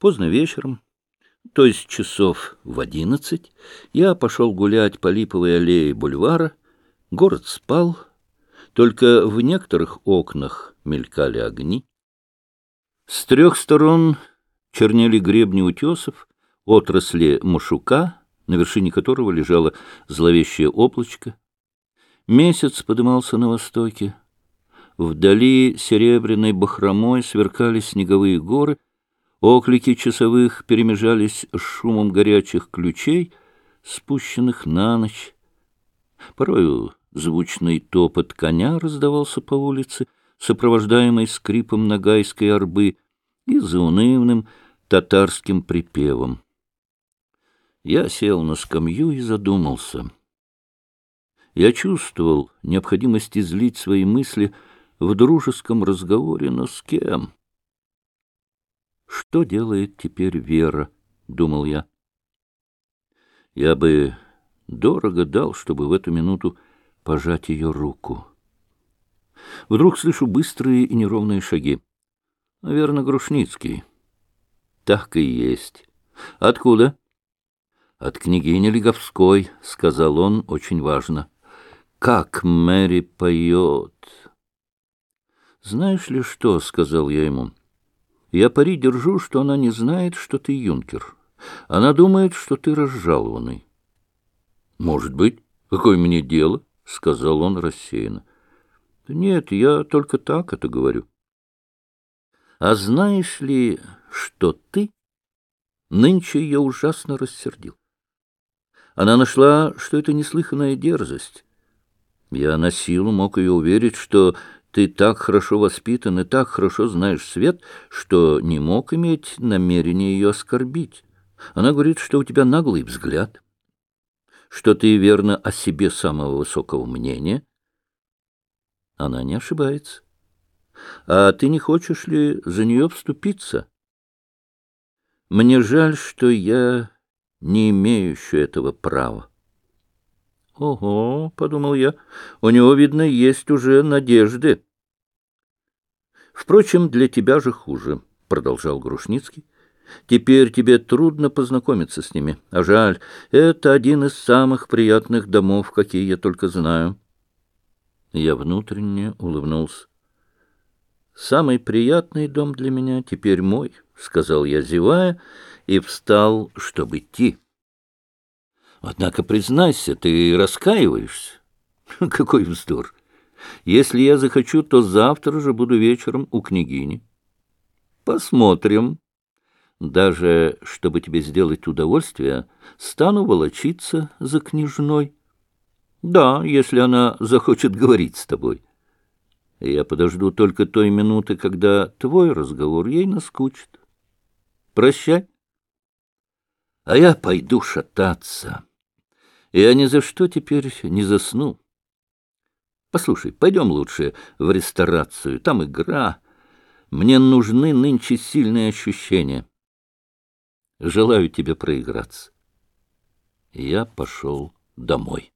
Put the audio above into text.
Поздно вечером, то есть часов в одиннадцать, я пошел гулять по липовой аллее бульвара. Город спал, только в некоторых окнах мелькали огни. С трех сторон чернели гребни утесов, отрасли Машука, на вершине которого лежало зловещее облачко. Месяц подымался на востоке. Вдали серебряной бахромой сверкали снеговые горы, оклики часовых перемежались с шумом горячих ключей, спущенных на ночь. Порою звучный топот коня раздавался по улице, сопровождаемый скрипом нагайской арбы и заунывным татарским припевом. Я сел на скамью и задумался. Я чувствовал необходимость излить свои мысли в дружеском разговоре, но с кем? Что делает теперь Вера, — думал я. Я бы дорого дал, чтобы в эту минуту пожать ее руку. Вдруг слышу быстрые и неровные шаги. Наверное, Грушницкий. Так и есть. Откуда? От княгини Леговской, — сказал он очень важно. Как Мэри поет! Знаешь ли что, — сказал я ему, — я пари держу, что она не знает, что ты юнкер. Она думает, что ты разжалованный. Может быть, какое мне дело? —— сказал он рассеянно. — Нет, я только так это говорю. — А знаешь ли, что ты нынче ее ужасно рассердил? Она нашла, что это неслыханная дерзость. Я на силу мог ее уверить, что ты так хорошо воспитан и так хорошо знаешь свет, что не мог иметь намерения ее оскорбить. Она говорит, что у тебя наглый взгляд — что ты верно о себе самого высокого мнения? Она не ошибается. А ты не хочешь ли за нее вступиться? Мне жаль, что я не имею еще этого права. Ого, — подумал я, — у него, видно, есть уже надежды. Впрочем, для тебя же хуже, — продолжал Грушницкий. Теперь тебе трудно познакомиться с ними. А жаль, это один из самых приятных домов, какие я только знаю. Я внутренне улыбнулся. «Самый приятный дом для меня теперь мой», — сказал я, зевая, и встал, чтобы идти. «Однако, признайся, ты раскаиваешься?» «Какой вздор! Если я захочу, то завтра же буду вечером у княгини». «Посмотрим», даже, чтобы тебе сделать удовольствие, стану волочиться за княжной. Да, если она захочет говорить с тобой. Я подожду только той минуты, когда твой разговор ей наскучит. Прощай. А я пойду шататься. Я ни за что теперь не засну. Послушай, пойдем лучше в ресторацию. Там игра. Мне нужны нынче сильные ощущения. Желаю тебе проиграться. Я пошел домой.